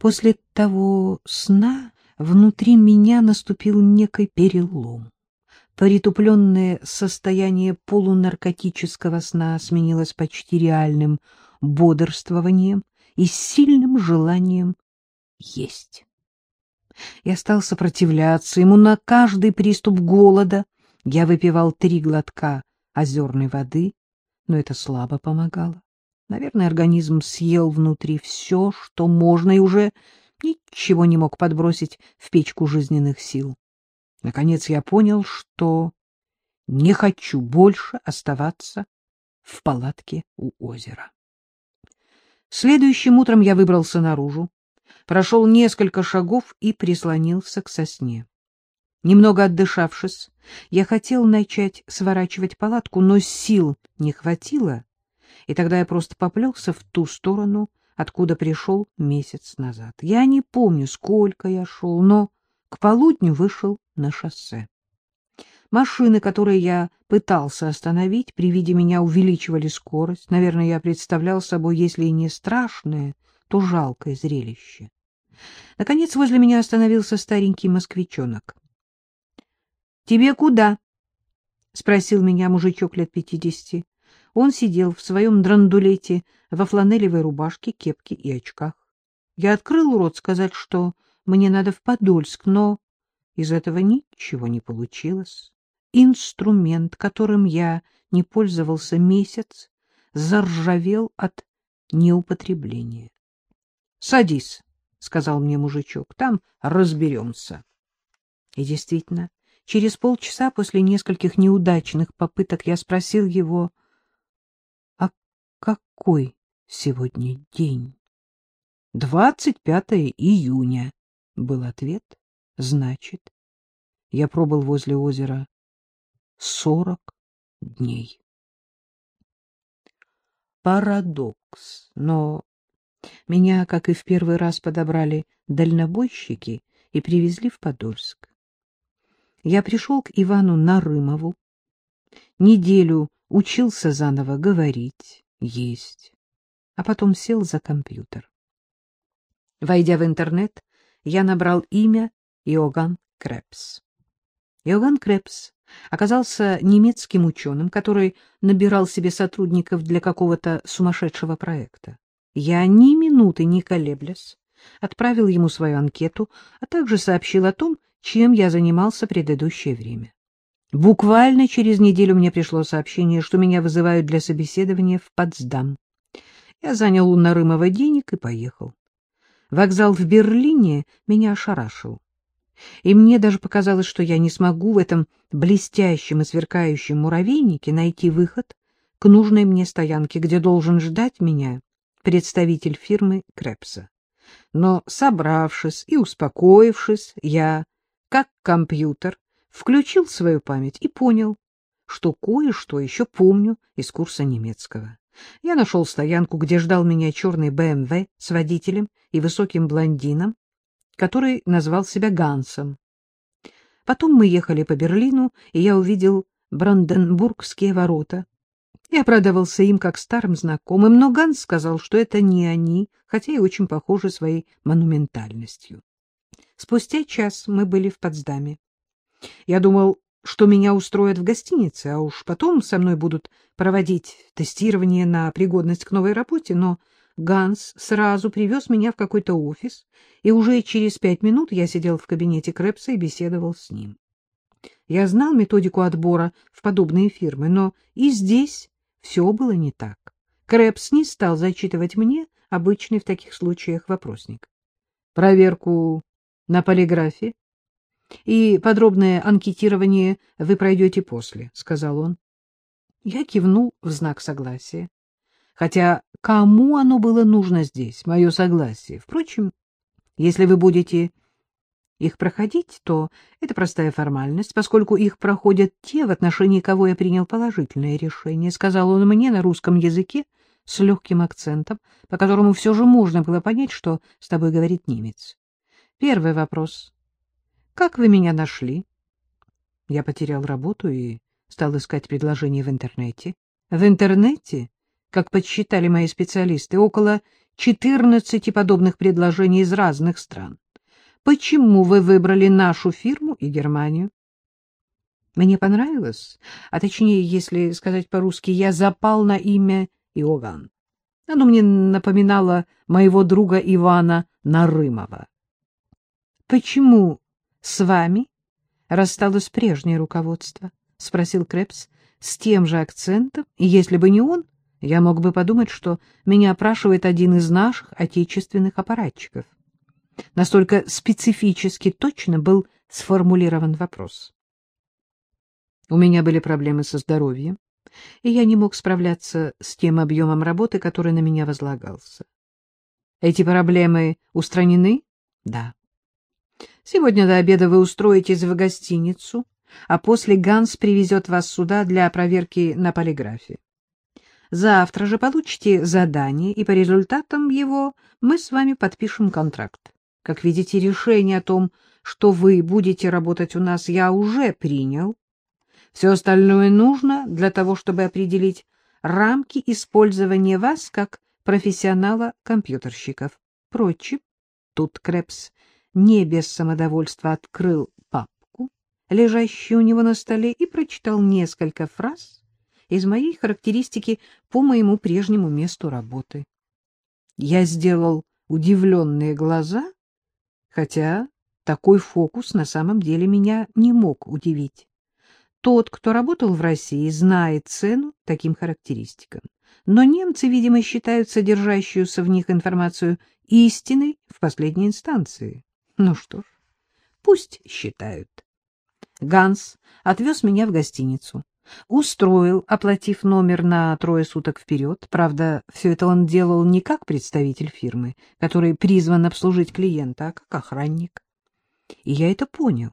После того сна внутри меня наступил некий перелом. Притупленное состояние полунаркотического сна сменилось почти реальным бодрствованием и сильным желанием есть. Я стал сопротивляться ему на каждый приступ голода. Я выпивал три глотка озерной воды, но это слабо помогало. Наверное, организм съел внутри все, что можно, и уже ничего не мог подбросить в печку жизненных сил. Наконец я понял, что не хочу больше оставаться в палатке у озера. Следующим утром я выбрался наружу, прошел несколько шагов и прислонился к сосне. Немного отдышавшись, я хотел начать сворачивать палатку, но сил не хватило, и тогда я просто поплелся в ту сторону, откуда пришел месяц назад. Я не помню, сколько я шел, но к полудню вышел на шоссе. Машины, которые я пытался остановить, при виде меня увеличивали скорость. Наверное, я представлял собой, если и не страшное, то жалкое зрелище. Наконец возле меня остановился старенький москвичонок. — Тебе куда? — спросил меня мужичок лет пятидесяти. Он сидел в своем драндулете во фланелевой рубашке, кепке и очках. Я открыл рот сказать, что мне надо в Подольск, но из этого ничего не получилось. Инструмент, которым я не пользовался месяц, заржавел от неупотребления. — Садись, — сказал мне мужичок, — там разберемся. И действительно, через полчаса после нескольких неудачных попыток я спросил его, какой сегодня день? — Двадцать пятое июня, — был ответ. — Значит, я пробыл возле озера сорок дней. Парадокс, но меня, как и в первый раз, подобрали дальнобойщики и привезли в Подольск. Я пришел к Ивану Нарымову, неделю учился заново говорить, есть, а потом сел за компьютер. Войдя в интернет, я набрал имя Иоганн Крепс. Иоганн Крепс оказался немецким ученым, который набирал себе сотрудников для какого-то сумасшедшего проекта. Я ни минуты не колеблясь отправил ему свою анкету, а также сообщил о том, чем я занимался предыдущее время. Буквально через неделю мне пришло сообщение, что меня вызывают для собеседования в Потсдам. Я занял у Нарымова денег и поехал. Вокзал в Берлине меня ошарашил. И мне даже показалось, что я не смогу в этом блестящем и сверкающем муравейнике найти выход к нужной мне стоянке, где должен ждать меня представитель фирмы Крепса. Но, собравшись и успокоившись, я, как компьютер, включил свою память и понял, что кое-что еще помню из курса немецкого. Я нашел стоянку, где ждал меня черный БМВ с водителем и высоким блондином, который назвал себя Гансом. Потом мы ехали по Берлину, и я увидел Бранденбургские ворота, я обрадовался им как старым знакомым, но Ганс сказал, что это не они, хотя и очень похожи своей монументальностью. Спустя час мы были в Потсдаме. Я думал, что меня устроят в гостинице, а уж потом со мной будут проводить тестирование на пригодность к новой работе, но Ганс сразу привез меня в какой-то офис, и уже через пять минут я сидел в кабинете Крэпса и беседовал с ним. Я знал методику отбора в подобные фирмы, но и здесь все было не так. Крэпс не стал зачитывать мне обычный в таких случаях вопросник. Проверку на полиграфе и подробное анкетирование вы пройдете после, — сказал он. Я кивнул в знак согласия. Хотя кому оно было нужно здесь, мое согласие? Впрочем, если вы будете их проходить, то это простая формальность, поскольку их проходят те, в отношении кого я принял положительное решение, — сказал он мне на русском языке с легким акцентом, по которому все же можно было понять, что с тобой говорит немец. Первый вопрос. Как вы меня нашли? Я потерял работу и стал искать предложения в интернете. В интернете, как подсчитали мои специалисты, около 14 подобных предложений из разных стран. Почему вы выбрали нашу фирму и Германию? Мне понравилось, а точнее, если сказать по-русски, я запал на имя Иоганн. Оно мне напоминало моего друга Ивана Нарымова. — Почему с вами рассталось прежнее руководство? — спросил Крепс с тем же акцентом, и если бы не он, я мог бы подумать, что меня опрашивает один из наших отечественных аппаратчиков. Настолько специфически точно был сформулирован вопрос. У меня были проблемы со здоровьем, и я не мог справляться с тем объемом работы, который на меня возлагался. Эти проблемы устранены? Да. Сегодня до обеда вы устроитесь в гостиницу, а после Ганс привезет вас сюда для проверки на полиграфе. Завтра же получите задание, и по результатам его мы с вами подпишем контракт. Как видите, решение о том, что вы будете работать у нас, я уже принял. Все остальное нужно для того, чтобы определить рамки использования вас как профессионала-компьютерщиков. Впрочем, тут Крепс не без самодовольства открыл папку, лежащую у него на столе, и прочитал несколько фраз из моей характеристики по моему прежнему месту работы. Я сделал удивленные глаза хотя такой фокус на самом деле меня не мог удивить. Тот, кто работал в России, знает цену таким характеристикам. Но немцы, видимо, считают содержащуюся в них информацию истиной в последней инстанции. Ну что ж, пусть считают. Ганс отвез меня в гостиницу. Устроил, оплатив номер на трое суток вперед. Правда, все это он делал не как представитель фирмы, который призван обслужить клиента, а как охранник. И я это понял.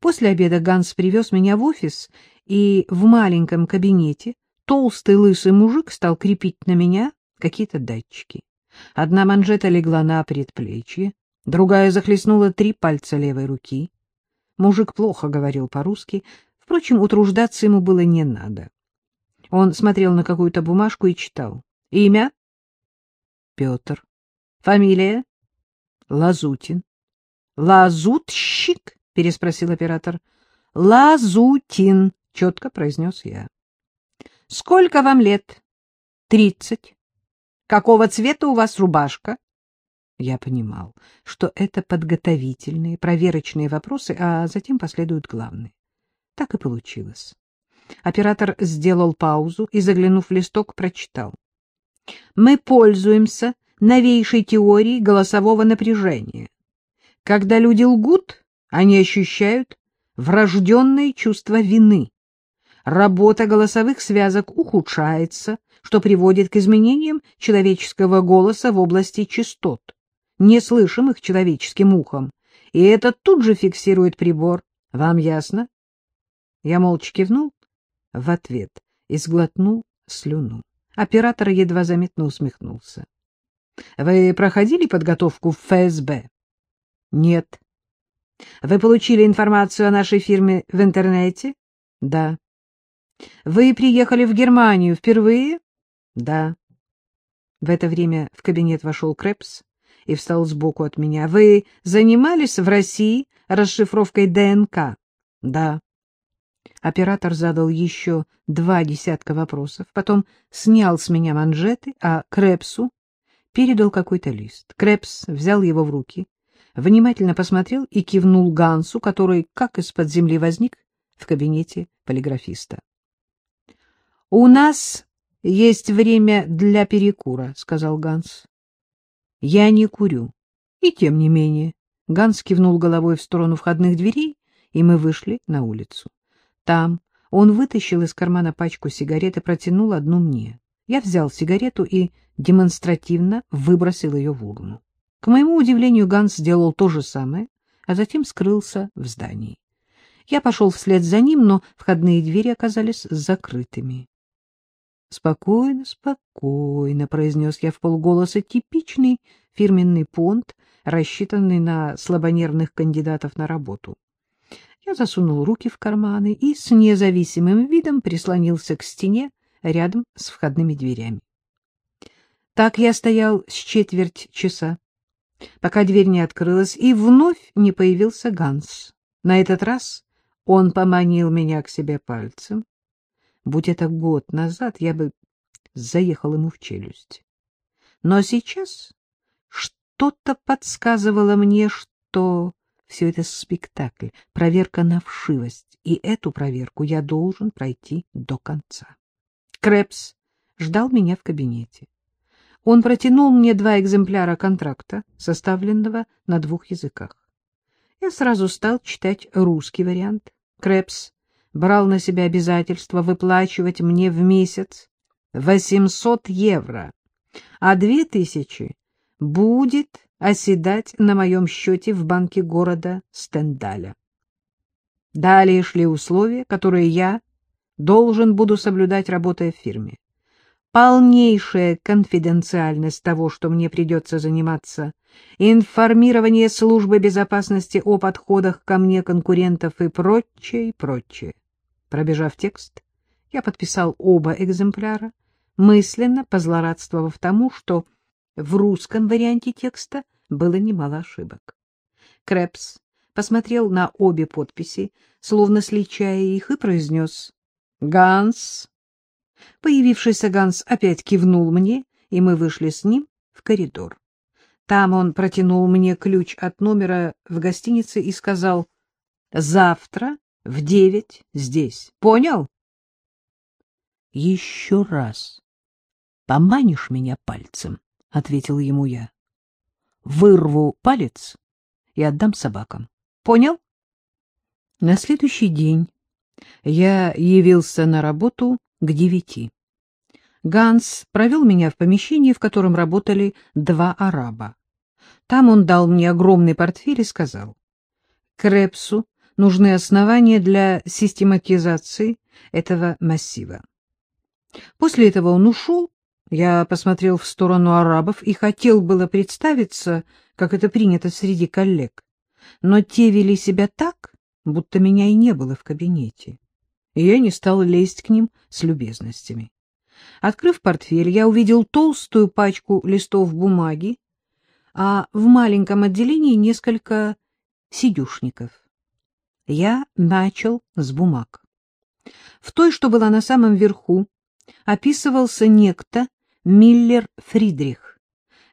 После обеда Ганс привез меня в офис, и в маленьком кабинете толстый лысый мужик стал крепить на меня какие-то датчики. Одна манжета легла на предплечье, другая захлестнула три пальца левой руки. Мужик плохо говорил по-русски, Впрочем, утруждаться ему было не надо. Он смотрел на какую-то бумажку и читал. Имя? Петр. Фамилия? Лазутин. Лазутщик? переспросил оператор. Лазутин, четко произнес я. Сколько вам лет? Тридцать. Какого цвета у вас рубашка? Я понимал, что это подготовительные, проверочные вопросы, а затем последуют главные. Так и получилось. Оператор сделал паузу и, заглянув в листок, прочитал. Мы пользуемся новейшей теорией голосового напряжения. Когда люди лгут, они ощущают врожденное чувство вины. Работа голосовых связок ухудшается, что приводит к изменениям человеческого голоса в области частот, неслышимых человеческим ухом, и это тут же фиксирует прибор. Вам ясно? Я молча кивнул в ответ и сглотнул слюну. Оператор едва заметно усмехнулся. — Вы проходили подготовку в ФСБ? — Нет. — Вы получили информацию о нашей фирме в интернете? — Да. — Вы приехали в Германию впервые? — Да. В это время в кабинет вошел Крепс и встал сбоку от меня. — Вы занимались в России расшифровкой ДНК? — Да. Оператор задал еще два десятка вопросов, потом снял с меня манжеты, а Крепсу передал какой-то лист. Крепс взял его в руки, внимательно посмотрел и кивнул Гансу, который, как из-под земли, возник в кабинете полиграфиста. — У нас есть время для перекура, — сказал Ганс. — Я не курю. И тем не менее. Ганс кивнул головой в сторону входных дверей, и мы вышли на улицу. Там он вытащил из кармана пачку сигарет и протянул одну мне. Я взял сигарету и демонстративно выбросил ее в урну. К моему удивлению, Ганс сделал то же самое, а затем скрылся в здании. Я пошел вслед за ним, но входные двери оказались закрытыми. — Спокойно, спокойно, — произнес я в полголоса, типичный фирменный понт, рассчитанный на слабонервных кандидатов на работу. Я засунул руки в карманы и с независимым видом прислонился к стене рядом с входными дверями. Так я стоял с четверть часа, пока дверь не открылась, и вновь не появился Ганс. На этот раз он поманил меня к себе пальцем. Будь это год назад, я бы заехал ему в челюсть. Но сейчас что-то подсказывало мне, что все это спектакль, проверка на вшивость, и эту проверку я должен пройти до конца. Крэпс ждал меня в кабинете. Он протянул мне два экземпляра контракта, составленного на двух языках. Я сразу стал читать русский вариант. Крэпс брал на себя обязательство выплачивать мне в месяц 800 евро, а 2000 будет оседать на моем счете в банке города Стендаля. Далее шли условия, которые я должен буду соблюдать, работая в фирме полнейшая конфиденциальность того, что мне придется заниматься, информирование службы безопасности о подходах ко мне конкурентов и прочее, и прочее. Пробежав текст, я подписал оба экземпляра, мысленно позлорадствовав тому, что в русском варианте текста было немало ошибок. Крэпс посмотрел на обе подписи, словно сличая их, и произнес «Ганс, Появившийся Ганс опять кивнул мне, и мы вышли с ним в коридор. Там он протянул мне ключ от номера в гостинице и сказал «Завтра в девять здесь. Понял?» «Еще раз поманишь меня пальцем», — ответил ему я. «Вырву палец и отдам собакам. Понял?» На следующий день я явился на работу к девяти. Ганс провел меня в помещении, в котором работали два араба. Там он дал мне огромный портфель и сказал, «Крепсу нужны основания для систематизации этого массива». После этого он ушел, я посмотрел в сторону арабов и хотел было представиться, как это принято среди коллег, но те вели себя так, будто меня и не было в кабинете и я не стал лезть к ним с любезностями. Открыв портфель, я увидел толстую пачку листов бумаги, а в маленьком отделении несколько сидюшников. Я начал с бумаг. В той, что была на самом верху, описывался некто Миллер Фридрих.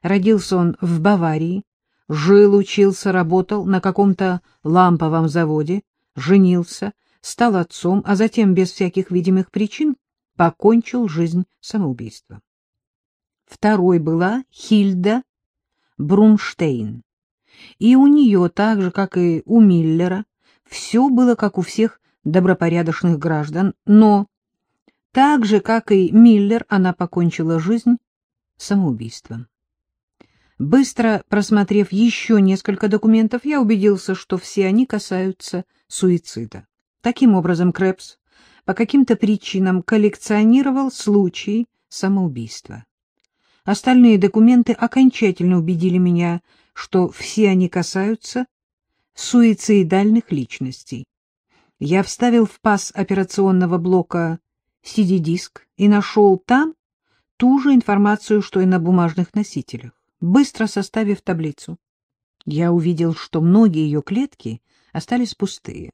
Родился он в Баварии, жил, учился, работал на каком-то ламповом заводе, женился, стал отцом, а затем, без всяких видимых причин, покончил жизнь самоубийством. Второй была Хильда Брунштейн. И у нее, так же, как и у Миллера, все было, как у всех добропорядочных граждан, но так же, как и Миллер, она покончила жизнь самоубийством. Быстро просмотрев еще несколько документов, я убедился, что все они касаются суицида. Таким образом, Крэпс по каким-то причинам коллекционировал случаи самоубийства. Остальные документы окончательно убедили меня, что все они касаются суицидальных личностей. Я вставил в паз операционного блока CD-диск и нашел там ту же информацию, что и на бумажных носителях, быстро составив таблицу. Я увидел, что многие ее клетки остались пустые.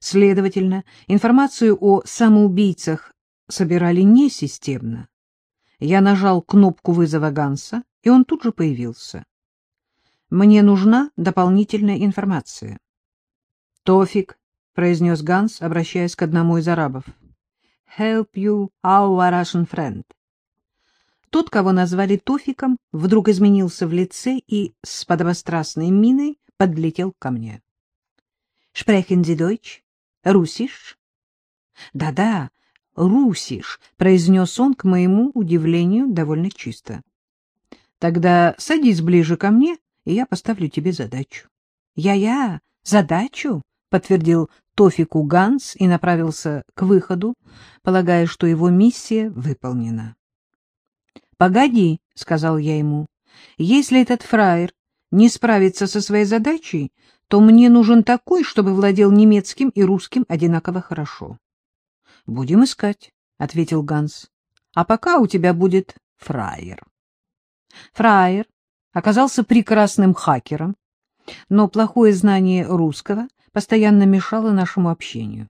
Следовательно, информацию о самоубийцах собирали несистемно. Я нажал кнопку вызова Ганса, и он тут же появился. «Мне нужна дополнительная информация». «Тофик», — произнес Ганс, обращаясь к одному из арабов. «Help you, our Russian friend». Тот, кого назвали Тофиком, вдруг изменился в лице и с подобострастной миной подлетел ко мне. Sprechen Sie Deutsch? Русиш? Да-да, русиш, произнес он, к моему удивлению, довольно чисто. Тогда садись ближе ко мне, и я поставлю тебе задачу. Я-я, задачу, подтвердил Тофику Ганс и направился к выходу, полагая, что его миссия выполнена. «Погоди», — сказал я ему, — «если этот фраер не справится со своей задачей, то мне нужен такой, чтобы владел немецким и русским одинаково хорошо. — Будем искать, — ответил Ганс. — А пока у тебя будет фраер. Фраер оказался прекрасным хакером, но плохое знание русского постоянно мешало нашему общению.